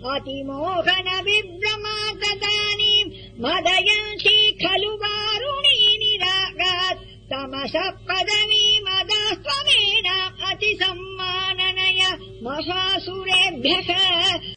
अतिमोहन विभ्रमा तदानीम् श्री खलु वारुणी निरागात् तमस पदवी मदास्त्वमेन अतिसम्माननय महासुरेभ्यः